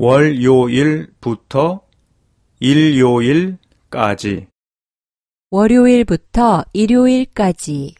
월요일부터 일요일까지. 월요일부터 일요일까지.